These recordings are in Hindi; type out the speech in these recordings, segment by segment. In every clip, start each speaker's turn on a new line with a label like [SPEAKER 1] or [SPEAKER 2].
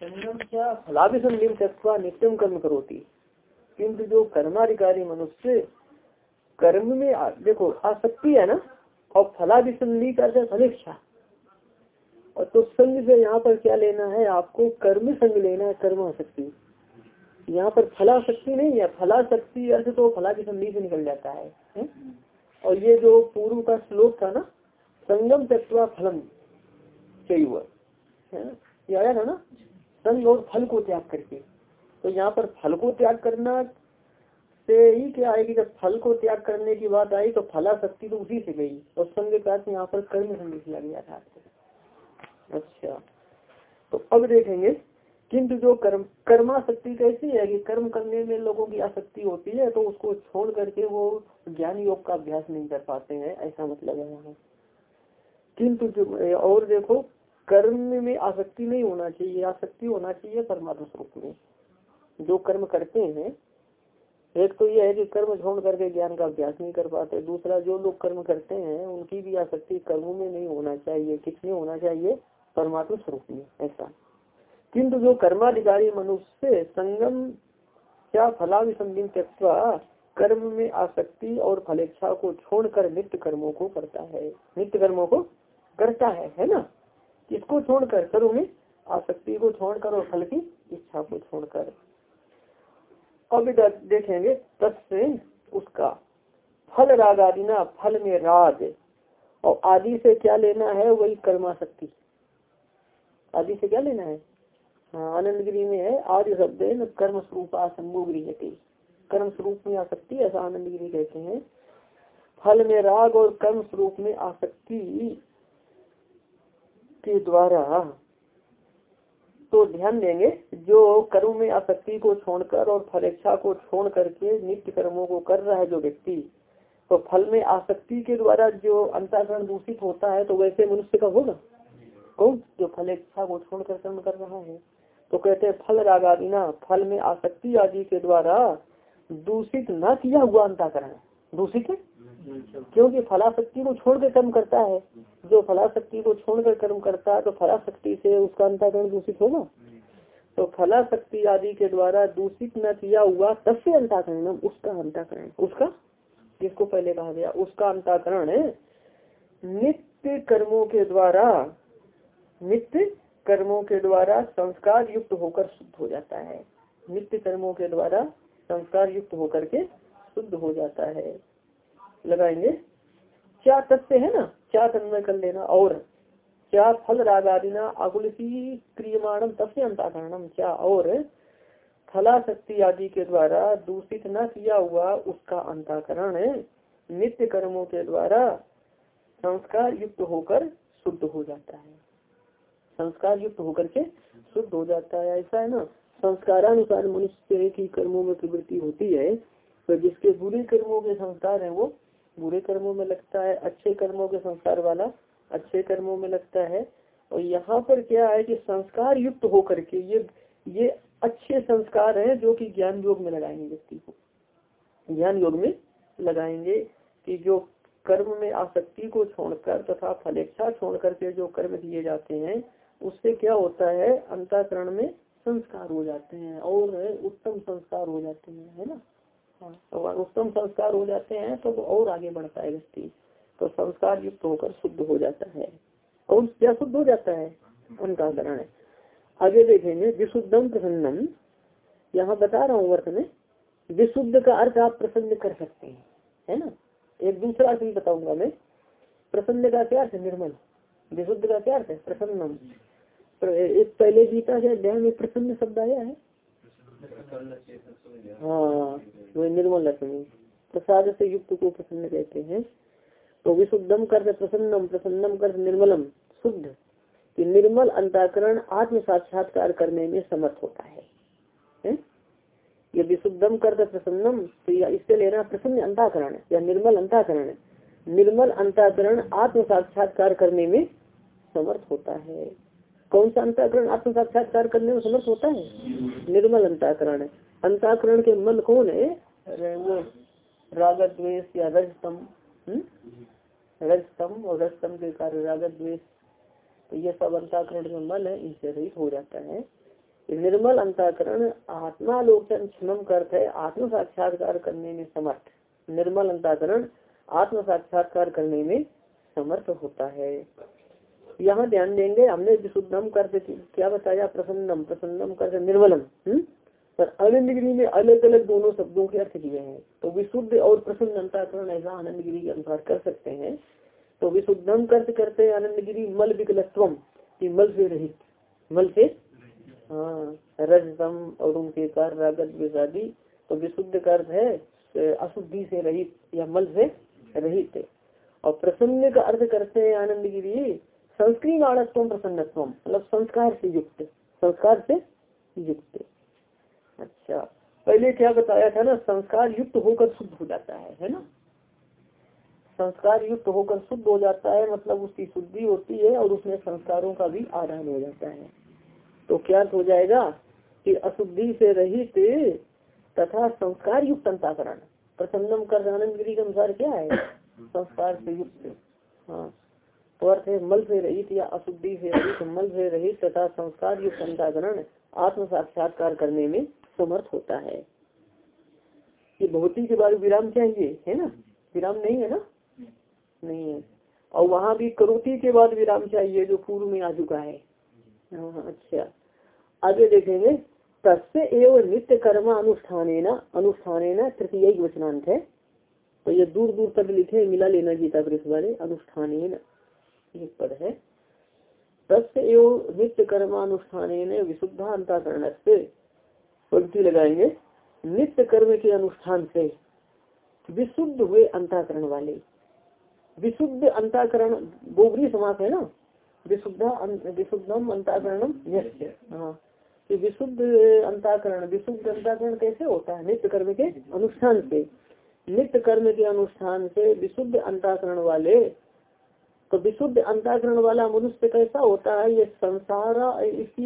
[SPEAKER 1] फलाभिसंधिम तत्वा नित्यम कर्म करोती किंतु जो कर्माधिकारी मनुष्य कर्म में आ, देखो आसक्ति है ना और फलाभिसंधि का फलेच्छा और तो संघ से यहाँ पर क्या लेना है आपको कर्म संग लेना है कर्म आसक्ति यहाँ पर फलाशक्ति नहीं है फलाशक्ति अर्थ तो फला की संधि से निकल जाता है, है? और ये जो पूर्व का श्लोक था ना संगम तत्वा फलम चाहिए है ना? ये आया था ना? संग और फल को त्याग करके। तो यहाँ पर फल को त्याग करना से ही क्या आएगी जब फल को त्याग करने की बात आई तो फला शक्ति तो उसी से गई। और के यहाँ पर कर्म संग किया गया था। अच्छा। तो अब देखेंगे, किंतु जो कर्म कर्मा शक्ति कैसी है कि कर्म करने में लोगों की आसक्ति होती है तो उसको छोड़ करके वो ज्ञान योग का अभ्यास नहीं कर पाते हैं, ऐसा मतलब है किंतु जो, और देखो कर्म में आसक्ति नहीं होना चाहिए, आसक्ति होना चाहिए परमात्मा स्वरूप में। जो कर्म करते हैं, एक तो यह है कि कर्म छोड़ करके ज्ञान का अभ्यास नहीं कर पाते। दूसरा, जो लोग कर्म करते हैं, उनकी भी आसक्ति कर्मों में नहीं होना चाहिए किसमें होना चाहिए? परमात्मा स्वरूप में, ऐसा। किंतु जो कर्माधिकारी मनुष्य, संगम क्या फलाभिसंधि त्यक्वा कर्म में आसक्ति और फलेच्छा को छोड़कर नित्य कर्मों को करता है, नित्य कर्मों को करता है है ना? किसको छोड़कर? कर्म में आसक्ति को छोड़कर और फल की इच्छा को छोड़कर। अब देखेंगे तत्से उसका। फल राग आदि ना, फल में राग। और आदि से क्या लेना है? वही कर्माशक्ति आदि से क्या लेना है? हाँ आनंद गिरी में है। आदि शब्द है कर्म स्वरूप आसंगो गृहते कर्म स्वरूप में आसक्ति, ऐसा आनंद गिरी कहते हैं। फल में राग और कर्म स्वरूप में आसक्ति। के द्वारा तो ध्यान देंगे, जो कर्म में आसक्ति को छोड़कर और फलेच्छा को छोड़ करके नित्य कर्मों को कर रहा है जो व्यक्ति तो फल में आसक्ति के द्वारा जो अंतरण दूषित होता है तो वैसे मनुष्य का होगा? कौन? जो फलेच्छा को छोड़कर कर्म कर रहा है। तो कहते हैं, फल रागादिना फल में आसक्ति आदि के द्वारा दूषित न किया हुआ अंताकरण। दूषित है? क्योंकि फलाशक्ति को छोड़कर कर्म करता है। जो फलाशक्ति को छोड़कर कर्म करता है तो फलाशक्ति से उसका अंताकरण दूषित होगा। तो फलाशक्ति आदि के द्वारा दूषित न किया हुआ तस्य अंताकरण, उसका अंताकरण। उसका? जिसको पहले कहा गया? उसका अंताकरण नित्य कर्मों के द्वारा, नित्य कर्मों के द्वारा संस्कार युक्त होकर शुद्ध हो जाता है। नित्य कर्मों के द्वारा संस्कार युक्त होकर के शुद्ध हो जाता है। लगाएँगे। क्या तथ्य है ना क्या तन्मय कर लेना और। क्या फल राग आदि ना अकुलसी क्रियमाणम तस्य अंताकरणम क्या और। फलाशक्ति आदि के द्वारा दूषित न किया हुआ उसका अंताकरण नित्य कर्मों के द्वारा संस्कार युक्त होकर शुद्ध हो जाता है। संस्कार युक्त होकर के शुद्ध हो जाता है, ऐसा है ना? संस्कारानुसार मनुष्य की कर्मों में प्रवृत्ति होती है तो जिसके बुरे कर्मों के संस्कार है वो बुरे कर्मों में लगता है, अच्छे कर्मों के संस्कार वाला अच्छे कर्मों में लगता है। और यहाँ पर क्या है कि संस्कार युक्त होकर के ये ये अच्छे संस्कार हैं जो कि ज्ञान योग में लगाएँगे व्यक्ति को। ज्ञान योग में लगाएँगे कि जो कर्म में आसक्ति को छोड़कर तथा फलेच्छा छोड़ करके जो कर्म किए जाते हैं, उससे क्या होता है? अंताकरण में संस्कार हो जाते हैं और उत्तम संस्कार हो जाते हैं, है ना? तो उत्तम संस्कार हो जाते हैं तो और आगे बढ़ता है व्यक्ति। तो संस्कार युक्त होकर शुद्ध हो जाता है। और क्या शुद्ध हो जाता है, उनका है। आगे देखेंगे विशुद्धम प्रसन्नम। यहाँ बता रहा हूँ अर्थ में, विशुद्ध का अर्थ आप प्रसन्न कर सकते हैं, है ना? एक दूसरा अर्थ भी बताऊँगा मैं। प्रसन्न का क्या अर्थ निर्मल। विशुद्ध का क्या अर्थ है? प्रसन्नम। एक पहले गीता के अध्याय में प्रसन्न शब्द आया है। हाँ वही निर्मल लक्ष्मी प्रसाद से युक्त को प्रसन्न कहते हैं। तो विशुद्धम कर प्रसन्नम प्रसन्नम कर निर्मलम शुद्ध। कि निर्मल अंताकरण आत्म साक्षात्कार करने में समर्थ होता है, है? ये विशुद्धम कर प्रसन्नम तो या इससे लेना प्रसन्न अंताकरण या निर्मल अंताकरण। निर्मल अंताकरण आत्म साक्षात्कार करने में समर्थ होता है। कौन सा अंताकरण? आत्म साक्षात्कार करने में समर्थ होता है? निर्मल अंताकरण है। अंताकरण के मल कौन है? वो राग द्वेष या रजतम। हम्म? रजतम और रजतम के कार्य राग द्वेष तो ये सब अंताकरण जो मल है, इनसे रहित हो जाता है। निर्मल अंताकरण आत्मालोचन क्षमम करते है। आत्म साक्षात्कार करने में समर्थ। निर्मल अंताकरण आत्म साक्षात्कार करने में समर्थ होता है। यहाँ ध्यान देंगे, हमने विशुद्धम कर क्या बताया? प्रसन्नम प्रसन्नम कर निर्मलम। हम्म? पर आनंद गिरी में अलग अलग दोनों शब्दों के अर्थ किए हैं। तो विशुद्ध और प्रसन्न अंताकरण ऐसा आनंद गिरी के अनुसार कर सकते हैं। तो विशुद्धम कर्त, करते आनंद गिरी मल विकलत्वम, की मल से रहित। मल से? हाँ रजतम और उनके कार रागत विषादी। तो विशुद्ध कर्त है अशुद्धि से रहित, या मल से रहित। और प्रसन्न का अर्थ करते हैं आनंद गिरी संस्कृत प्रसन्नत्व मतलब संस्कार से युक्त, संस्कार से युक्त। अच्छा पहले क्या बताया था ना, संस्कार युक्त होकर शुद्ध हो जाता है है ना? संस्कार युक्त होकर शुद्ध हो जाता है मतलब उसकी शुद्धि होती है और उसमें संस्कारों का भी आधान हो जाता है। तो क्या हो जाएगा कि अशुद्धि से रहित तथा संस्कार युक्त अंताकरण। प्रसन्नम कर आनंद गिरी के अनुसार क्या है? संस्कार से युक्त। हाँ। तो अर्थ है मल से रहित या अशुद्धि से रहित मल से रहित तथा संस्कार युक्त अंताकरण आत्म साक्षात्कार करने में समर्थ होता है। ये भौतिक के बाद विराम चाहिए है ना? विराम नहीं है ना? नहीं है। और वहाँ भी करोती के बाद विराम चाहिए जो पूर्व में आ चुका है? हाँ, हाँ अच्छा। आगे देखेंगे। तस्य एवं नित्य कर्म अनुष्ठान अनुष्ठान तृतीय वचनांत है। तो ये दूर दूर तक लिखे मिला लेना गीता प्रेस वाले अनुष्ठान पद है। तस्य एवं नित्य कर्मानुष्ठान विशुद्धा अंताकरण से पंक्ति लगाएँगे। नित्य कर्म के अनुष्ठान से विशुद्ध हुए अंताकरण वाले। विशुद्ध अंताकरण गोबरी समास है ना? विशुद्ध विशुद्धम अंताकरणम हाँ। विशुद्ध अंताकरण विशुद्ध अंताकरण कैसे होता है? नित्य कर्म के अनुष्ठान से। नित्य कर्म के अनुष्ठान से विशुद्ध अंताकरण वाले तो विशुद्ध अंताकरण वाला मनुष्य कैसा होता है? ये संसार इसकी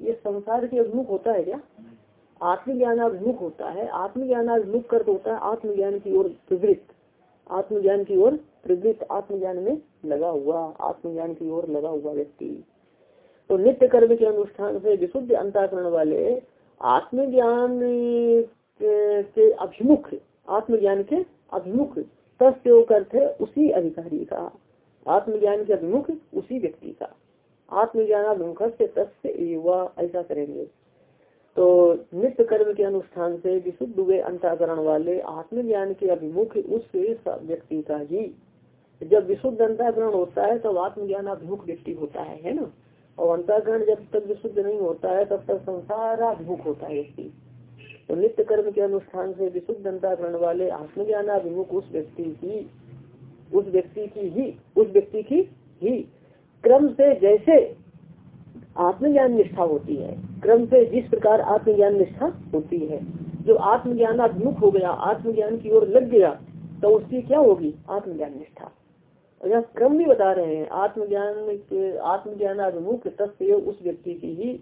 [SPEAKER 1] ये संसार के अभिमुख होता है क्या? आत्मज्ञानाभिमुख होता है। आत्मज्ञानाभिमुख कर होता है। आत्मज्ञान की ओर प्रवृत्त आत्मज्ञान की ओर प्रवृत्त आत्मज्ञान में लगा हुआ, आत्मज्ञान की ओर लगा हुआ व्यक्ति। तो नित्य कर्म के अनुष्ठान से विशुद्ध अंताकरण वाले आत्मज्ञान के अभिमुख, आत्मज्ञान के अभिमुख तस्व करते उसी अधिकारी का। आत्मज्ञान के अभिमुख उसी व्यक्ति का। आत्मज्ञान अभिमुख से तस्व ऐसा करेंगे। तो नित्य कर्म के अनुष्ठान से विशुद्ध हुए अंताकरण वाले आत्मज्ञान के अभिमुख उस व्यक्ति का ही। जब विशुद्ध अंताकरण होता है, तब आत्मज्ञान अभिमुख व्यक्ति होता है है ना? और अंताकरण जब तक विशुद्ध नहीं होता है, तब तक संसार अभिमुख होता है व्यक्ति। तो नित्य कर्म के अनुष्ठान से विशुद्ध अंताकरण वाले आत्मज्ञान अभिमुख उस व्यक्ति की उस व्यक्ति की ही, उस व्यक्ति की ही। क्रम से जैसे आत्मज्ञान निष्ठा होती है, क्रम से जिस प्रकार आत्मज्ञान निष्ठा होती है, जो आत्मज्ञान अभिमुख हो गया, आत्मज्ञान की ओर लग गया तो उसकी क्या होगी? आत्मज्ञान निष्ठा। यहाँ क्रम भी बता रहे हैं, आत्मज्ञान आत्मज्ञान अभिमुख तथ्य उस व्यक्ति की ही।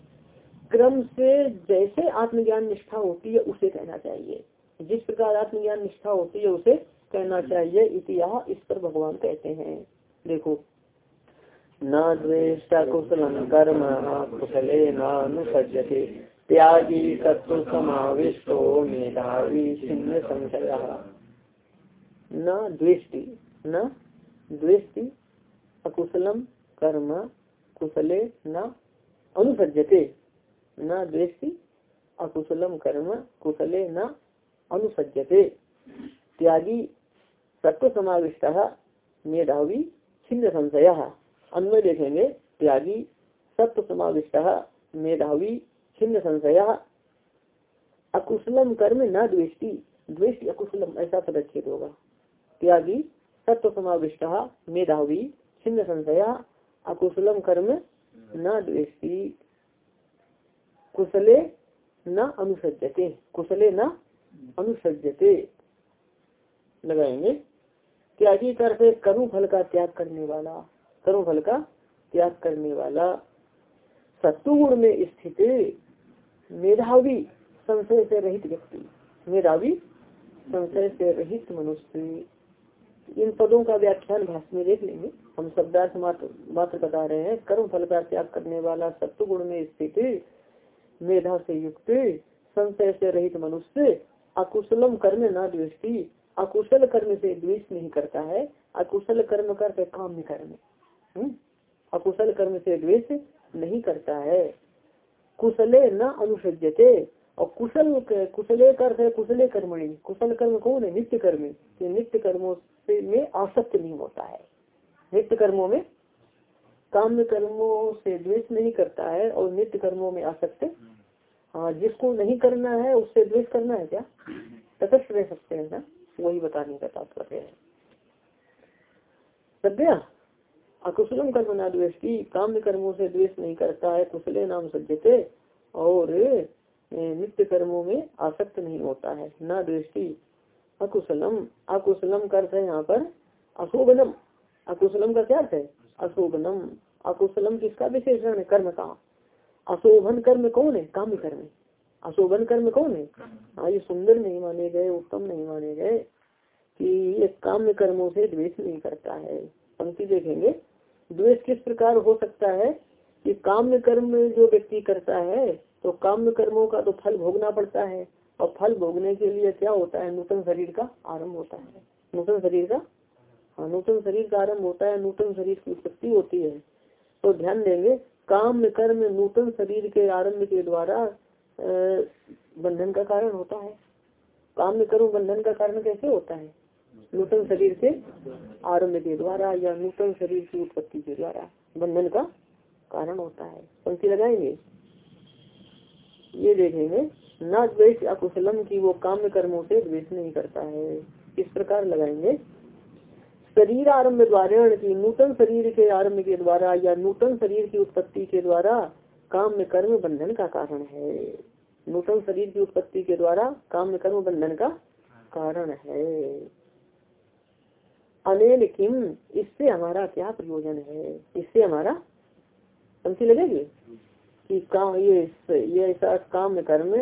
[SPEAKER 1] क्रम से जैसे आत्मज्ञान निष्ठा होती है, उसे कहना चाहिए। जिस प्रकार आत्मज्ञान निष्ठा होती है, उसे कहना चाहिए इतिहास इस पर भगवान कहते हैं। देखो। न द्वेष कुशल कर्म कुशले नानुसज्जते त्यागी तत्व समाविष्टो मेधावी छिन्न संशय। न द्वेष्टि न द्वेष्टि अकुशलम कर्म, कुशले न अनुसजते न द्वेष्टि अकुशलम कर्म, कुशले न अनुसजते त्यागी सत्व समाविष्ट मेधावी छिन्न संशय अन्वय देखेंगे त्यागी सत्व समाविष्ट मेधावी छिन्न संशय अकुशलम कर्म न द्वेष्टि द्वेष्टि अकुशलम ऐसा पदच्छेद होगा त्यागी सत्व समाविष्ट मेधावी छिन्न संशय अकुशलम कर्म न द्वेष्टि। कुशले न अनुसजते कुशले न अनुसजते लगाएँगे। त्यागी कर से कर्म फल का त्याग करने वाला कर्म फल का त्याग करने वाला। सत्वगुण में स्थित मेधावी संशय से रहित व्यक्ति, मेधावी संशय से रहित मनुष्य। इन पदों का व्याख्यान भाषण में देख लेंगे। हम शब्दार्थ मात्र मात्र बता रहे हैं। कर्म फल का त्याग करने वाला सत्व गुण में स्थित मेधा से युक्त संशय से रहित मनुष्य, अकुशलम कर्म न द्वेष्टि अकुशल कर्म से द्वेष नहीं करता है, अकुशल कर्म करते काम कर्म हम्म? अकुशल कर्म से द्वेष नहीं करता है। कुशले न अनुसजते और कुशल कुशले कर कुशले कर्मणि। कुशल कर्म कौन है? नित्य कर्मी। कर्म नित्य कर्मों से में आसक्त नहीं होता है। नित्य कर्मों में काम कर्मों से द्वेष नहीं करता है और नित्य कर्मों में आसक्त। हाँ जिसको नहीं करना है, उससे द्वेष करना है क्या? तटस्थ रह सकते हैं ना। वही बताने का तात्पर्य है। सद्या अकुशलम कर्म ना द्वेष की काम कर्मों से द्वेष नहीं करता है, कुशले नाम सज्जते, और नित्य कर्मों में आसक्त नहीं होता है। न दृष्टि अकुशलम अकुशलम अर्थ है यहाँ पर अशोभनम। अकुशलम का क्या अर्थ है? अशोभनम। अकुशलम किसका विशेषण है? कर्म का। अशोभन कर्म कौन है? काम कर्म। अशोभन कर्म कौन है? हाँ ये सुंदर नहीं माने गए, उत्तम नहीं माने गए कि ये काम्य कर्मों से द्वेष नहीं करता है। पंक्ति देखेंगे। द्वेष किस प्रकार हो सकता है कि काम्य कर्म जो व्यक्ति करता है तो काम्य कर्मों का तो फल भोगना पड़ता है। और फल भोगने के लिए क्या होता है? नूतन शरीर का आरंभ होता है। नूतन शरीर का? हाँ नूतन शरीर का आरंभ होता है। नूतन शरीर की उत्पत्ति होती है। तो ध्यान देंगे काम कर्म नूतन शरीर के आरंभ के द्वारा बंधन का कारण होता है। काम कर्म बंधन का कारण कैसे होता है? नूतन शरीर के आरंभ के द्वारा या नूतन शरीर की उत्पत्ति के द्वारा बंधन का कारण होता है। पंक्ति लगाएँगे। ये देखेंगे, न द्वेष अकुशलम की वो काम कर्मों से द्वेष नहीं करता है। इस प्रकार लगाएँगे। शरीर आरंभ द्वारा की नूतन शरीर के आरंभ के द्वारा या नूतन शरीर की उत्पत्ति के द्वारा काम में कर्म बंधन का कारण है। नूतन शरीर की उत्पत्ति के द्वारा काम में कर्म बंधन का कारण है। अनिल किम, इससे हमारा क्या प्रयोजन है? इससे हमारा समझी लगेगी? कि काम, ये ये ऐसा काम में कर्म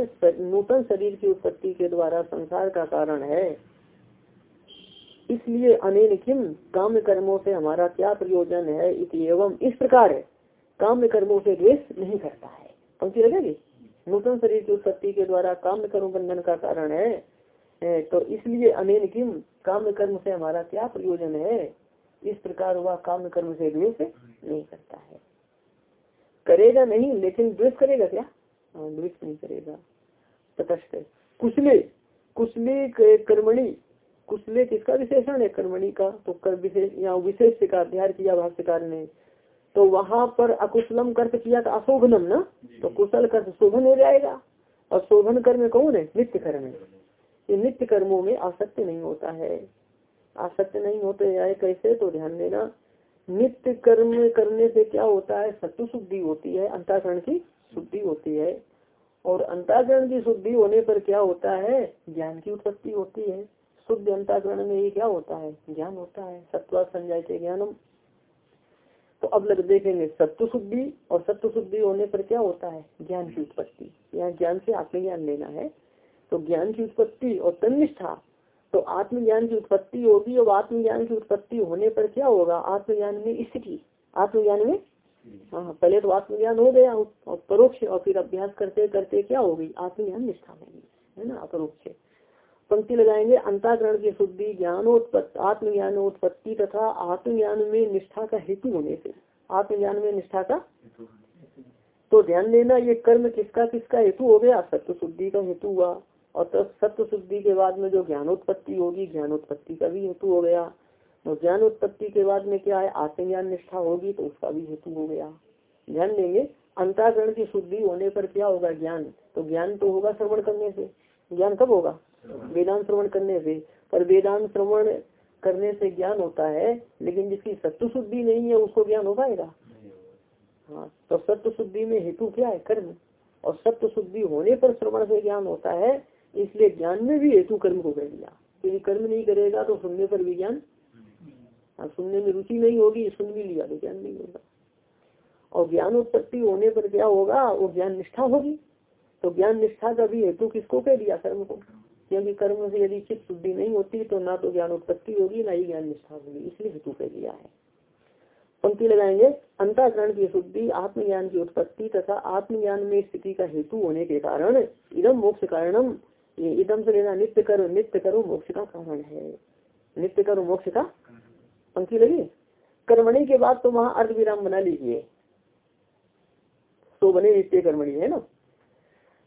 [SPEAKER 1] नूतन शरीर की उत्पत्ति के द्वारा संसार का कारण है। इसलिए अनेन किम, काम कर्मों से हमारा क्या प्रयोजन है? एवं इस प्रकार काम कर्मों से द्वेष नहीं करता है। पंक्ति लगेगी? नूतन शरीर की उत्पत्ति के द्वारा काम कर्म बंधन का कारण है तो इसलिए अनेन किम? काम कर्म से हमारा क्या प्रयोजन है? इस प्रकार वह काम कर्म से द्वेष नहीं करता है। करेगा नहीं, लेकिन द्वेष करेगा क्या? हाँ द्वेष नहीं करेगा। तटस्थ। कुशले कुशले कर्मणि, कुशले किसका विशेषण है? कर्मणि का तो कर विशेष यहाँ विशेष से का अध्ययन किया, भाष्यकार ने तो वहाँ पर अकुशलम कर्त किया था अशोभनम ना? तो कुशल कर्त शोभन हो जाएगा और शोभन कर्म कौन है? नित्य कर्म ये नित्य कर्मों में आसक्त नहीं होता है। आसक्त नहीं होते आए कैसे? तो ध्यान देना। नित्य कर्म करने से क्या होता है? सत्य शुद्धि होती है अंताकरण की शुद्धि होती है। और अंताकरण की शुद्धि होने पर क्या होता है? ज्ञान की उत्पत्ति होती है। शुद्ध अंताकरण में ये क्या होता है? ज्ञान होता है। सत्वा संजय के ज्ञानम। तो अब लग देखेंगे सत्य शुद्धि और सत्य शुद्धि होने पर क्या होता है? ज्ञान की उत्पत्ति। यहाँ ज्ञान से आत्मज्ञान लेना है। तो ज्ञान की उत्पत्ति और तनिष्ठा तो आत्मज्ञान की उत्पत्ति होगी और आत्मज्ञान की उत्पत्ति होने पर क्या होगा? आत्मज्ञान में स्थिति। आत्मज्ञान में? हाँ पहले तो आत्मज्ञान हो गया, और परोक्ष, और फिर अभ्यास करते करते क्या होगी? आत्मज्ञान निष्ठा होगी। है ना? अपरोक्ष। पंक्ति लगाएँगे, अंताकरण की शुद्धि, ज्ञानोत्पत्ति, आत्मज्ञानोत्पत्ति तथा आत्मज्ञान में निष्ठा का हेतु होने से। आत्मज्ञान में निष्ठा का तो ध्यान देना, ये कर्म किसका किसका हेतु हो गया? सत्य शुद्धि का हेतु हुआ। और तो सत्य शुद्धि के बाद में जो ज्ञानोत्पत्ति होगी, ज्ञानोत्पत्ति का भी हेतु हो गया। और ज्ञान उत्पत्ति के बाद में क्या है? आत्मज्ञान निष्ठा होगी तो उसका भी हेतु हो गया। ध्यान देंगे, अंताकरण की शुद्धि होने पर क्या होगा? ज्ञान। तो ज्ञान तो होगा श्रवण करने से। ज्ञान कब होगा? वेदांत श्रवण करने से, पर वेदांत श्रवण करने से ज्ञान होता है, लेकिन जिसकी सत्य शुद्धि नहीं है, उसको ज्ञान हो पाएगा? हाँ तो सत्य शुद्धि में हेतु क्या है? कर्म। और सत्य शुद्धि होने पर श्रवण से ज्ञान होता है, इसलिए ज्ञान में भी हेतु कर्म को कर दिया यदि कर्म नहीं करेगा तो सुनने पर भी ज्ञान हाँ सुनने में रुचि नहीं होगी, सुन भी लिया तो ज्ञान नहीं होगा। और ज्ञान उत्पत्ति होने पर क्या होगा? वो ज्ञान निष्ठा होगी। तो ज्ञान निष्ठा का भी हेतु किसको कह दिया? कर्म को। क्योंकि कर्म से यदि चित्त शुद्धि नहीं होती तो ना तो ज्ञान उत्पत्ति होगी, ना ही ज्ञान निष्ठा होगी। इसलिए हेतु कह दिया है। पंक्ति लगाएँगे। अंताकरण की शुद्धि, आत्मज्ञान की उत्पत्ति तथा आत्मज्ञान में स्थिति का हेतु होने के कारण इदम मोक्ष कारणम इदम से लेना नित्य करो नित्य करो, मोक्ष का कारण है। नित्य करो, मोक्ष का पंक्ति लगी। कर्मणि के बाद तो वहाँ अर्ध विराम बना लीजिए। तो बने नित्य कर्मणि, है ना?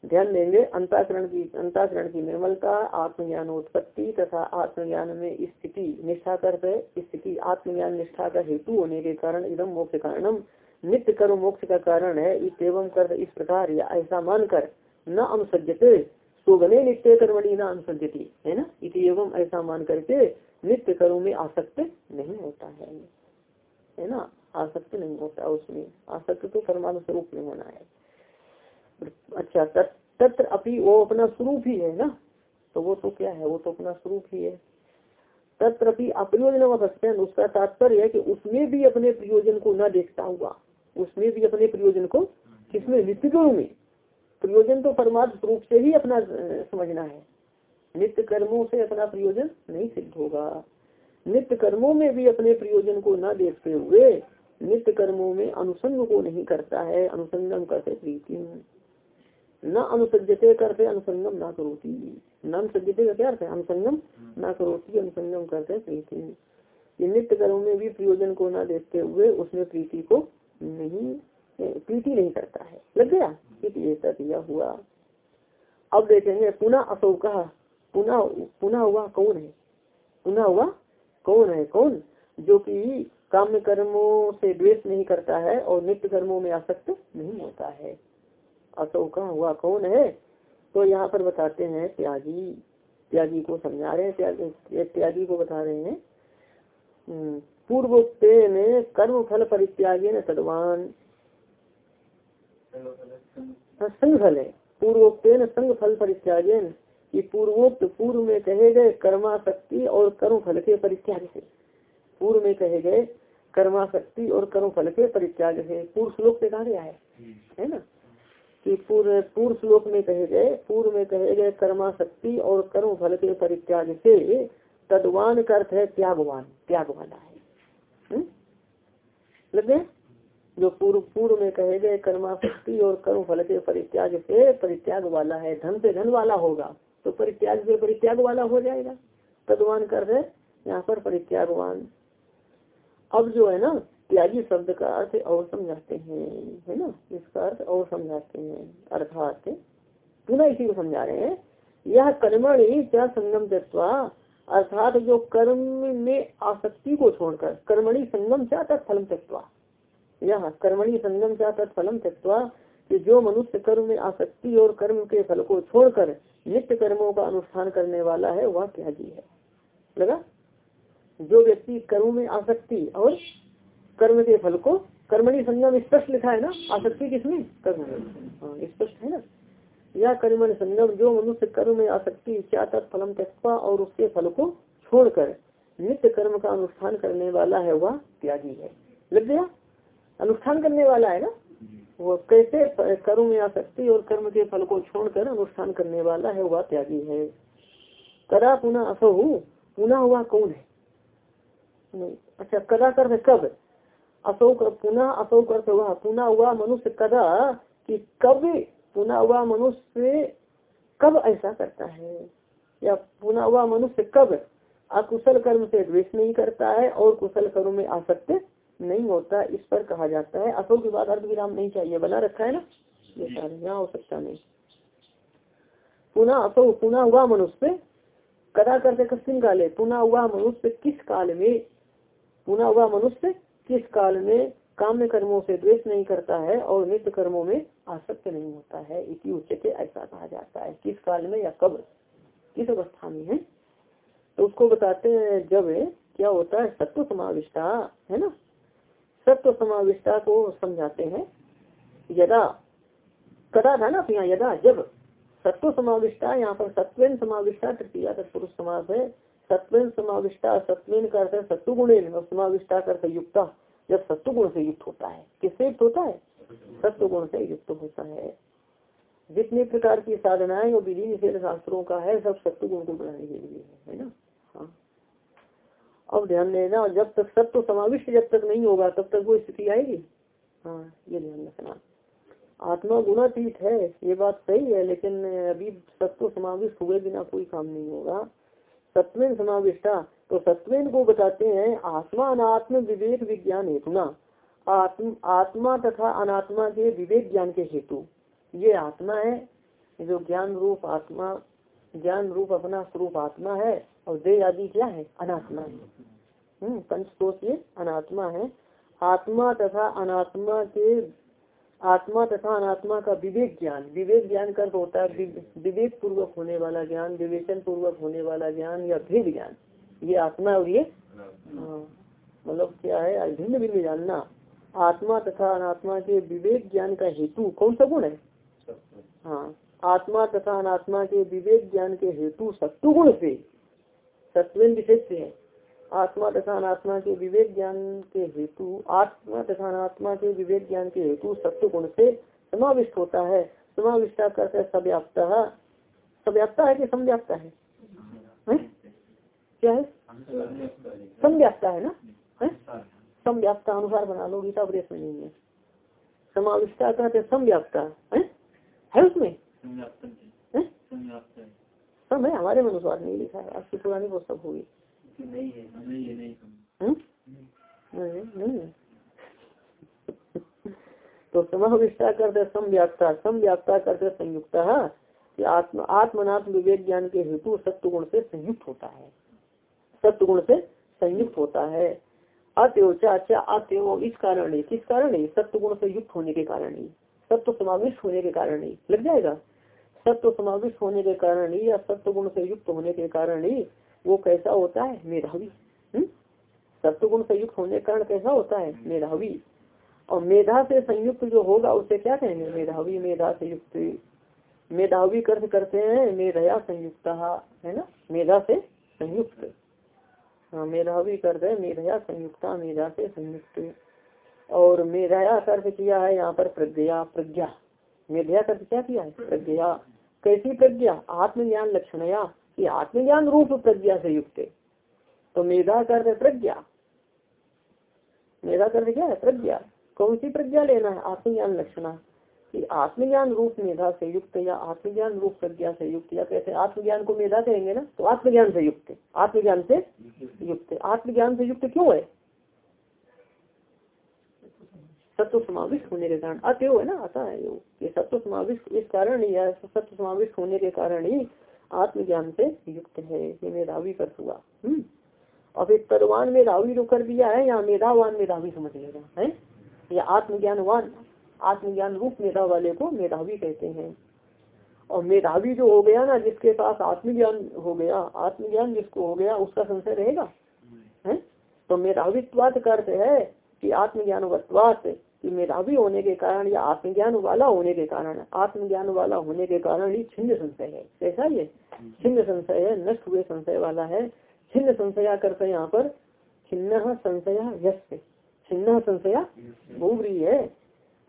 [SPEAKER 1] ध्यान देंगे, अंताकरण की अंताकरण की निर्मलता, आत्मज्ञान उत्पत्ति तथा आत्मज्ञान में स्थिति, निष्ठा करते स्थिति, आत्मज्ञान, निष्ठा का हेतु होने के कारण इदम मोक्ष कारणम। नित्य कर्म मोक्ष का कारण है, इस एवं कर, इस प्रकार या ऐसा मानकर न अनुसजते सुगने नित्य कर्मणि न अनुसजती है ना? इति एवं ऐसा मान करके नित्य कर्म में आसक्त नहीं होता है। है ना? आसक्त नहीं होता उसमें। आसक्त तो परमाणु स्वरूप में होना है। अच्छा तत्र अपनी वो अपना स्वरूप ही है ना? तो वो तो क्या है? वो तो अपना स्वरूप ही है। तत्र अपनी अप्रयोजन अवस्थान उसका तात्पर्य है कि उसमें भी अपने प्रयोजन को न देखता हुआ, उसमें भी अपने प्रयोजन को किसमें? नित्य में। प्रयोजन तो परमार्थ स्वरूप से ही अपना समझना है। नित्य कर्मों से अपना प्रयोजन नहीं सिद्ध होगा। नित्य कर्मों में भी अपने प्रयोजन को न देखते हुए नित्य कर्मों में अनुसंग को नहीं करता है। अनुसंगम करते प्रीति न अनुसजते करते अनुसंगम ना करोती। न अनुसजते का क्या अर्थ है? अनुसंगम ना करोती अनुसंगम करते प्रीति। ये नित्य कर्म में भी प्रयोजन को ना देखते हुए उसमें प्रीति को नहीं प्रीति नहीं करता है। लग गया? ऐसा दिया हुआ। अब देखेंगे पुनः अशोक पुनः पुनः हुआ कौन है? पुनः हुआ कौन है? कौन? जो कि काम्य कर्मों से द्वेष नहीं करता है और नित्य कर्मों में आसक्त नहीं होता है। अशोक हुआ कौन है? तो यहाँ पर बताते हैं त्यागी त्यागी को समझा रहे हैं त्यागी त्यागी को बता रहे हैं। हम्म, पूर्व में कर्म फल परित्यागी न सदवान। हाँ, संघ फल है पूर्वोक्तेन संघ फल परित्यागन कि पूर्वोक्त पूर्व में कहे गए कर्माशक्ति और कर्म फल के परित्याग से। पूर्व में कहे गए कर्माशक्ति और कर्म फल के परित्याग से। पूर्व श्लोक से कहा गया है। है ना? कि पूर्व पूर्व श्लोक में कहे गए, पूर्व में कहे गए कर्माशक्ति और कर्म फल के परित्याग से तदवान का अर्थ है त्यागवान त्याग वाला है। हम्म? लग जो पूर्व पूर्व में कहे गए कर्माशक्ति और कर्म फल के परित्याग से परित्याग वाला है, धन से धन वाला होगा तो परित्याग से परित्याग वाला हो जाएगा। तदवान कर है यहाँ पर परित्यागवान। अब जो है ना त्यागी शब्द का अर्थ और समझाते हैं, है ना? इसका अर्थ और समझाते हैं, अर्थात पुनः इसी को समझा रहे हैं। यह कर्मणि क्या संगम तत्वा अर्थात जो कर्म में आसक्ति को छोड़कर, कर्मणी संगम क्या तत्फलम त्यक्वा यह कर्मणि संगम क्या तत्फलम त्यक्वा कि जो मनुष्य कर्म में आसक्ति और कर्म के फल को छोड़कर नित्य कर्मों का अनुष्ठान करने वाला है, वह त्यागी है। लगा? जो व्यक्ति कर्म में आसक्ति और कर्म के फल को कर्मणी संगम स्पष्ट लिखा है ना? आसक्ति किसमें? कर्म हाँ स्पष्ट है ना? या कर्मण संगम जो मनुष्य कर्म में आसक्ति क्या तत्फलम त्यक्वा और उसके फल को छोड़कर नित्य कर्म का अनुष्ठान करने वाला है, वह त्यागी है। लग गया? अनुष्ठान करने वाला है ना? वो कैसे कर्म में आसक्ति और कर्म के फल को छोड़कर अनुष्ठान करने वाला है, वह त्यागी है। कदा पुनः असो, पुनः हुआ कौन है? नहीं। अच्छा कदा कर कब? अशोक पुनः अशोक अर्थ हुआ पुनः हुआ मनुष्य कदा कि कब पुनः हुआ मनुष्य कब ऐसा करता है? या पुनः हुआ मनुष्य कब अकुशल कर्म से द्वेष नहीं करता है और कुशल कर्म में आसक्त नहीं होता? इस पर कहा जाता है अशोक के बाद अर्थ विराम नहीं चाहिए बना रखा है ना? ये यहाँ हो सकता नहीं। पुनः अशोक पुनः हुआ मनुष्य कदा करते कस्मिन काले? पुनः हुआ मनुष्य किस काल में? पुनः हुआ मनुष्य किस काल में काम्य कर्मों से द्वेष नहीं करता है और नित्य कर्मों में आसक्त नहीं होता है? इसी उच्चते ऐसा कहा जाता है। किस काल में या कब? किस अवस्था में है? तो उसको बताते हैं जब क्या होता है? सत्व समाविष्टा, है ना? सत्व समाविष्टा को समझाते हैं। यदा, कदा था ना यहाँ यदा, जब। सत्व समाविष्टा, यहाँ पर सत्वेन समाविष्टा, तृतीया तत्पुरुष समाज है। सत्वेन समाविष्टा, सत्वेन का अर्थ सत्व गुण और समाविष्टा कर युक्ता। जब सत्व गुण से युक्त होता है, किससे युक्त होता है? सत्व गुण से युक्त होता है। जितने प्रकार की साधनाएँ और विधि निषेध शास्त्रों का है, सब सत्व गुण को बढ़ाने के लिए है ना? हाँ। अब ध्यान देना, जब तक सत्य समाविष्ट जब तक नहीं होगा, तब तक वो स्थिति आएगी। हाँ ये ध्यान रखना। आत्मा गुणातीत है, ये बात सही है, लेकिन अभी सत्व समाविष्ट हुए बिना कोई काम नहीं होगा। सत्वेन समाविष्टा। तो सत्वेन को बताते हैं आत्मा अनात्म विवेक विज्ञान हेतु आत्म, आत्मा तथा अनात्मा के विवेक ज्ञान के हेतु। ये आत्मा है, जो ज्ञान रूप आत्मा, ज्ञान रूप अपना स्वरूप आत्मा है, और देह आदि क्या है? अनात्मा है। हम्म पंचकोश ये अनात्मा है। आत्मा तथा अनात्मा के आत्मा तथा अनात्मा का विवेक ज्ञान। विवेक ज्ञान कर होता है विवेक पूर्वक होने वाला ज्ञान विवेचन पूर्वक होने वाला ज्ञान या भेद ज्ञान। ये आत्मा और ये हाँ, मतलब क्या है? भिन्न भिन्न जानना। आत्मा तथा अनात्मा के विवेक ज्ञान का हेतु कौन सा गुण है? हाँ आत्मा तथा अनात्मा के विवेक ज्ञान के हेतु सत्तु गुण से सत्वेन विशेष से है। आत्मा तथा अनात्मा के विवेक ज्ञान के हेतु आत्मा तथा अनात्मा के विवेक ज्ञान के हेतु सत्य गुण से समाविष्ट होता है। समाविष्टा करते सव्याप्ता सव्याप्ता है कि समव्याप्ता है, है? क्या है? समव्याप्ता है ना? है? समव्याप्ता अनुसार बना लो गीता प्रेस में नहीं है। समाविष्टा कहते समव्याप्ता है। है? उसमें? सम है। हमारे में अनुसार नहीं लिखा है। आपकी पुरानी पुस्तक होगी नहीं हम्म? नहीं तो समविष्टा करते समव्याप्ता समव्याप्ता करते संयुक्त कि आत्म, आत्मनात्म विवेक ज्ञान के हेतु सत्य गुण से संयुक्त होता है। सत्य गुण से संयुक्त होता है। अत्योचा अच्छा अत्यो इस कारण ही, किस कारण ही? सत्य गुण से युक्त होने के कारण ही। सत्य समाविष्ट होने के कारण ही। लग जाएगा? सत्य समाविष्ट होने के कारण ही या सत्य गुण से युक्त होने के कारण ही? वो कैसा होता है? मेधावी। हम्म? सत्य गुण से युक्त होने कारण कैसा होता है? मेधावी। और मेधा से संयुक्त जो होगा उसे क्या कहेंगे? मेधावी। मेधा से युक्त। मेधावी कर्थ करते हैं मेधया संयुक्त है ना? मेधा से संयुक्त। हाँ मेधावी कर्थ है मेधया संयुक्त मेधा से संयुक्त। और मेधया कर्थ किया है यहाँ पर प्रज्ञा प्रज्ञा। मेधया कर्थ क्या किया है? प्रज्ञा। कैसी प्रज्ञा? आत्मज्ञान लक्षणया। ये आत्मज्ञान रूप प्रज्ञा से युक्त है। तो मेधा कर प्रज्ञा। मेधा कर क्या है? प्रज्ञा। कौन सी प्रज्ञा लेना है? आत्मज्ञान लक्षणा। कि आत्मज्ञान रूप मेधा से युक्त या आत्मज्ञान रूप प्रज्ञा से युक्त, या कैसे? आत्मज्ञान को मेधा कहेंगे ना तो आत्मज्ञान से युक्त आत्मज्ञान से युक्त आत्मज्ञान से युक्त क्यों है? सत्व समाविष्ट होने के कारण। अतएव है ना, आता है ये सत्व समाविष्ट इस कारण ही है, सत्व समाविष्ट होने के कारण ही आत्मज्ञान से युक्त है ये मेधावी कर हुआ। हम्म। और फिर तरवान मेधावी जो कर दिया है यहाँ मेधावान मेधावी समझ लेगा है? या आत्मज्ञानवान आत्मज्ञान रूप मेधा वाले को मेधावी कहते हैं। और मेधावी जो हो गया ना जिसके पास आत्मज्ञान हो गया आत्मज्ञान जिसको हो गया उसका संशय रहेगा? है? तो मेधावित्वात का अर्थ है कि आत्मज्ञान कि मेधावी होने के कारण या आत्मज्ञान वाला होने के कारण आत्मज्ञान वाला होने के कारण ही छिन्न संशय है। कैसा ये? छिन्न संशय है, नष्ट हुए संशय वाला है। छिन्न संशया करते यहाँ पर, छिन्न संशया यश छिन्न संशया भूवरी है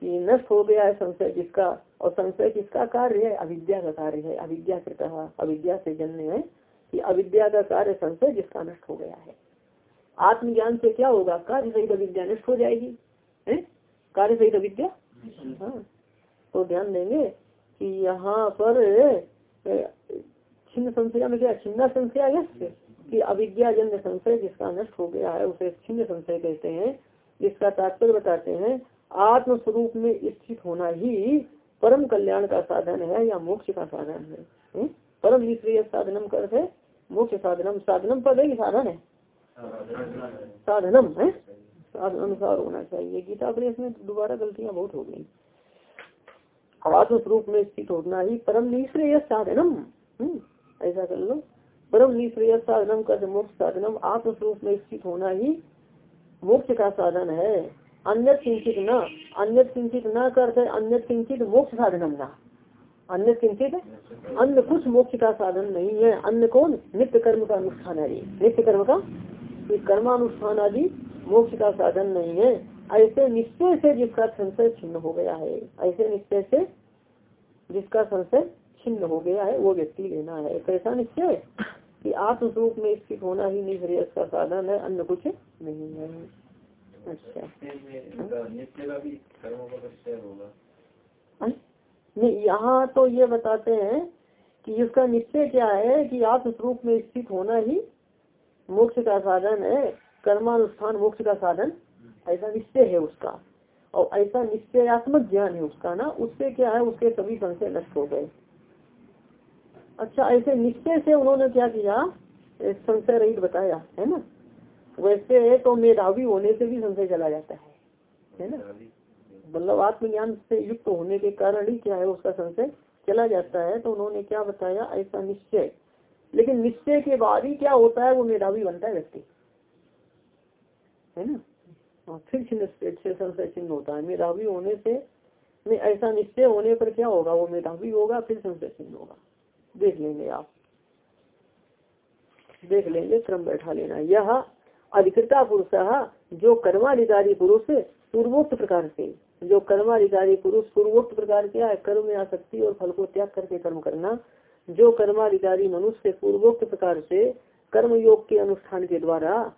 [SPEAKER 1] कि नष्ट हो गया है संशय जिसका और संशय किसका कार्य है? अविद्या का कार्य है। अविद्या कृत अविद्या से जन्य है कि अविद्या का कार्य संशय जिसका नष्ट हो गया है। आत्मज्ञान से क्या होगा? कार्य सहित अविद्या नष्ट हो जाएगी। है? कार्य सहित अविद्या हाँ। तो ध्यान देंगे कि यहाँ पर छिन्न संशय में क्या? छिन्ना संशय कि अविद्या जन्य संशय जिसका नष्ट हो गया है उसे छिन्न संशय कहते हैं जिसका तात्पर्य बताते हैं आत्म स्वरूप में स्थित होना ही परम कल्याण का साधन है या मोक्ष का साधन है। हुँ? परम निष्क्रिय साधनम कर है मोक्ष साधनम। साधनम पद है साधन है? साधनम है? अनुसार होना चाहिए। गीता प्रेस में दोबारा गलतियाँ बहुत हो गई। आत्म स्वरूप में स्थित होना ही परम निश्रेय साधनम। हम्म, ऐसा कर लो। परम निश्रेय साधनम का मोक्ष साधनम आत्म स्वरूप में स्थित होना ही मोक्ष का साधन है। अन्य किंचित न अन्य किंचित न करते अन्य किंचित मोक्ष साधनम न। अन्य किंचित अन्य कुछ मोक्ष का साधन नहीं है। अन्य कौन? नित्य कर्म का अनुष्ठान है नित्य कर्म का? कर्मानुष्ठान आदि मोक्ष का साधन नहीं है। ऐसे निश्चय से जिसका संशय छिन्न हो गया है, ऐसे निश्चय से जिसका संशय छिन्न हो गया है, वो व्यक्ति लेना है। कैसा निश्चय कि आत्मस्वरूप में स्थित होना ही नहीं का साधन है, अन्य कुछ नहीं है। अच्छा। नहीं, यहाँ तो ये बताते हैं कि इसका निश्चय क्या है कि आत्मस्वरूप में स्थित होना ही मोक्ष का साधन है। कर्मानुष्ठान मोक्ष का साधन, ऐसा निश्चय है उसका। और ऐसा निश्चयात्मक ज्ञान है उसका ना, उससे क्या है, उसके सभी संशय नष्ट हो गए। अच्छा ऐसे निश्चय से उन्होंने क्या किया? संशय रहित बताया, है ना? वैसे तो मेधावी होने से भी संशय चला जाता है है ना? मतलब आत्मज्ञान से युक्त होने के कारण ही क्या है, उसका संशय चला जाता है। तो उन्होंने क्या बताया? ऐसा निश्चय। लेकिन निश्चय के बाद ही क्या होता है, वो मेधावी बनता है व्यक्ति। है ना? हाँ फिर संशय चिन्ह होता है मेधावी होने से में ऐसा निश्चय होने पर क्या होगा? वो मेधावी होगा, फिर संशय चिन्ह होगा। देख लेंगे आप। देख लेंगे, क्रम बैठा लेना। यह अधिकृता पुरुष जो कर्माधिकारी पुरुष पूर्वोक्त प्रकार से, जो कर्माधिकारी पुरुष पूर्वोक्त प्रकार क्या है कर्म में आसक्ति और फल को त्याग करके कर्म करना, जो कर्माधिकारी मनुष्य पूर्वोक्त प्रकार से कर्म योग के अनुष्ठान के द्वारा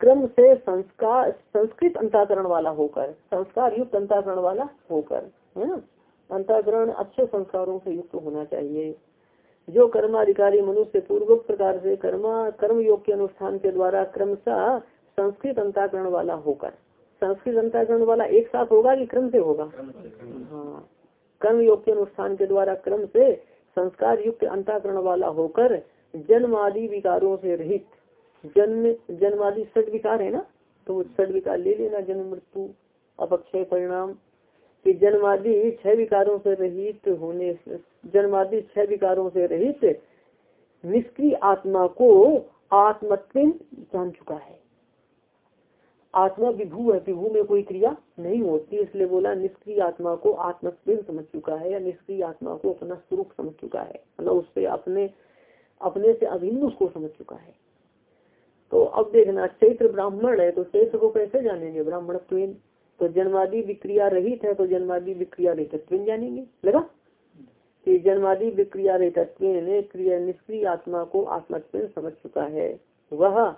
[SPEAKER 1] क्रम से संस्कार संस्कृत अंताकरण वाला होकर संस्कार युक्त अंताकरण वाला होकर है ना? अंताकरण अच्छे संस्कारों से युक्त होना चाहिए। जो कर्माधिकारी मनुष्य पूर्व प्रकार से कर्मा कर्म योग के अनुष्ठान के द्वारा क्रमशः संस्कृत अंताकरण वाला होकर संस्कृत अंताकरण वाला एक साथ होगा कि क्रम से होगा? हाँ। कर्म योग के अनुष्ठान के द्वारा क्रम से संस्कार युक्त अंताकरण वाला होकर जन्म आदि विकारों से रहित जन्म जन्मादि षट विकार है ना? तो षट विकार ले लेना, जन्म, मृत्यु, अपक्षय, परिणाम। कि जन्मादि छह विकारों से रहित होने जन्मादि छह विकारों से रहित निष्क्रिय आत्मा को आत्मत्व जान चुका है। आत्मा विभू है, विभू में कोई क्रिया नहीं होती, इसलिए बोला निष्क्रिय आत्मा को आत्मत्व समझ चुका है या निष्क्रिय आत्मा को अपना स्वरूप समझ चुका है। मतलब उससे अपने अपने से अभिन्न उसको समझ चुका है। तो अब देखना चैत्र ब्राह्मण है तो चैत्र को कैसे जानेंगे? ब्राह्मण तो जन्मादि विक्रिया रहित है तो जन्मादि विक्रिया रहित जानेंगे? लगा? कि जन्मादि विक्रिया रहित क्रिया निष्क्रिय आत्मा को आत्मत्व समझ चुका है। वह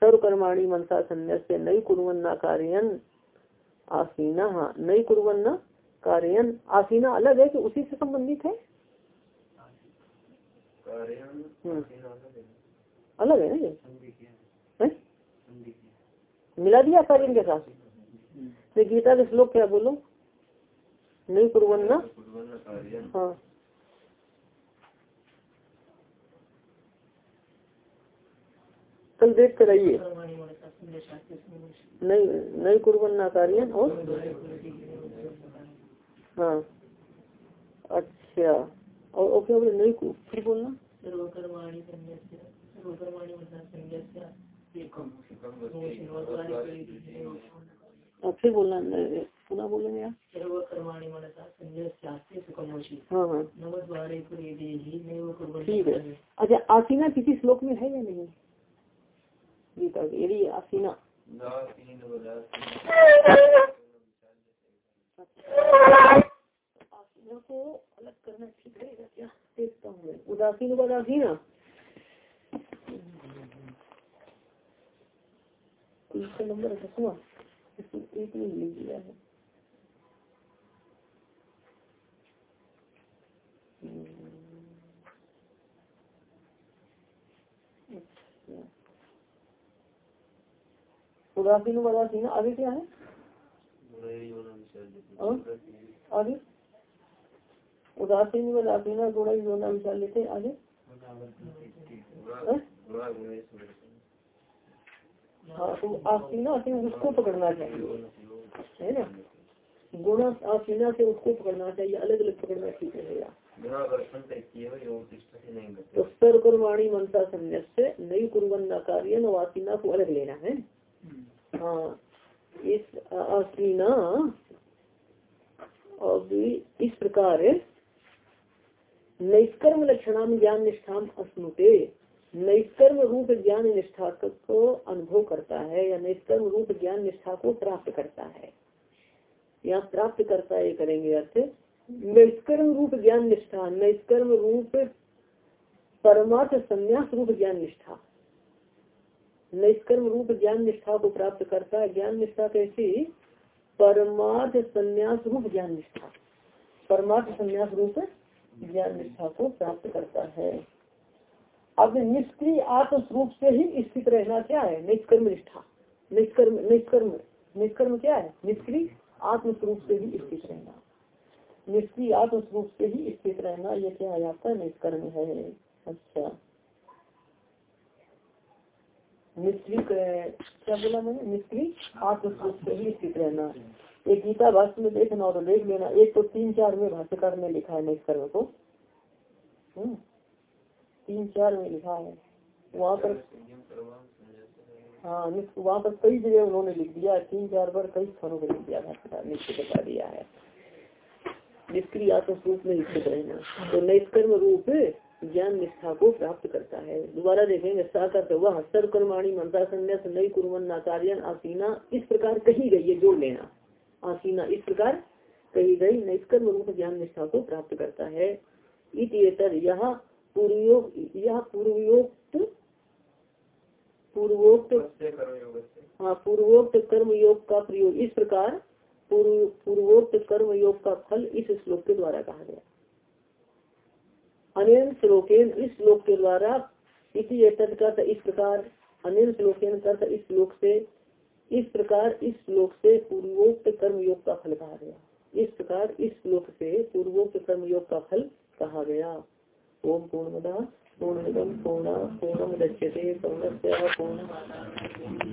[SPEAKER 1] सर्वकर्माणी मनसा संन्यास से नई कुरन्ना कार्यन आसीना नई कुरन्ना कार्यन आसीना। अलग है कि उसी से संबंधित है? हम्म। अलग है। ना ये? मिला दिया कार्य के साथ? तो गीता के श्लोक क्या बोलो? नहीं कुरन्ना हाँ। कल देख कर आइए। नहीं नहीं कुरन्ना कार्य और? हाँ। अच्छा। और ओके बोले? नहीं फिर बोलना? और फिर बोलना पुनः बोलेंगे हाँ हाँ। ठीक है। अच्छा आसीना किसी श्लोक में है या नहीं? गीता यदि आसीना। आसीना को अलग करना ठीक रहेगा क्या? देखता हूँ उदासीन उदासीना नंबर दसवा एक में लिख दिया है। उदासीन उदासीन आगे क्या है? आगे? उदासीन उदासीन गुणा योना विचार लेते आगे? हाँ तो आसीना से उसको पकड़ना चाहिए। है ना? गुण आसीना से उसको पकड़ना चाहिए अलग अलग पकड़ना ठीक रहेगा तो सर्वकर्माणी मनसा संन्यास से नई कुरबन कार्य आसीना को अलग लेना है। हाँ इस आसीना अब इस प्रकार नैष्कर्म लक्षणाम ज्ञान निष्ठाम अस्मृते नैष्कर्म रूप ज्ञान निष्ठा को अनुभव करता है या नैष्कर्म रूप ज्ञान निष्ठा को प्राप्त करता है। यहाँ प्राप्त करता है करेंगे अर्थ। नैष्कर्म रूप ज्ञान निष्ठा, नैष्कर्म रूप परमार्थ संन्यास रूप ज्ञान निष्ठा। निष्कर्म रूप ज्ञान निष्ठा को प्राप्त करता है। ज्ञान निष्ठा कैसी? परमार्थ संन्यास रूप ज्ञान निष्ठा। परमार्थ संन्यास रूप ज्ञान निष्ठा को प्राप्त करता है। अब निष्क्रिय आत्मस्वरूप से ही स्थित रहना क्या है? निष्कर्म निष्ठा। निष्कर्म निष्कर्म निष्कर्म क्या है? निष्क्रिय आत्मस्वरूप से ही स्थित रहना। निष्क्रिय आत्मस्वरूप से ही स्थित रहना यह क्या है आपका? निष्कर्म है। अच्छा। निष्क्रिय, क्या बोला मैंने? निष्क्रिय आत्मस्वरूप से ही स्थित रहना। एक गीता भाष्य में देखना और देख लेना। एक तो तीन चार में भाष्यकार ने लिखा है निष्कर्म को। हम्म। तीन चार में लिखा है वहाँ पर हाँ। वहाँ पर कई जगह उन्होंने लिख दिया तीन चार बार कई स्थानों पर लिख दिया था निश्चित बता दिया है। निष्क्रिय आत्मस्वरूप में स्थित रहना तो निष्कर्म रूप ज्ञान निष्ठा को प्राप्त करता है। दोबारा देखेंगे साकर वह सर्वकर्माणी मनता संन्यास नई कुरमन नाचार्यन आसीना इस प्रकार कही गई है जोड़ लेना। आसीना इस प्रकार कही गई। निष्कर्म रूप ज्ञान निष्ठा को प्राप्त करता है। इतर यह पूर्वयोग यह पूर्वयोक्त पूर्वोक्त हाँ पूर्वोक्त कर्म योग का प्रयोग इस प्रकार पूर्व पूर्वोक्त कर्म योग का फल इस श्लोक के द्वारा कहा गया। अनिल श्लोकेन इस श्लोक के द्वारा इसी इस प्रकार अनिल श्लोकेन इस श्लोक से इस प्रकार इस श्लोक से पूर्वोक्त कर्म योग का फल कहा गया। इस प्रकार इस श्लोक से पूर्वोक्त कर्म योग का फल कहा गया। ओम पूर्ण पूर्ण पूर्ण पूर्णम दक्ष्यते पूर्ण पूर्ण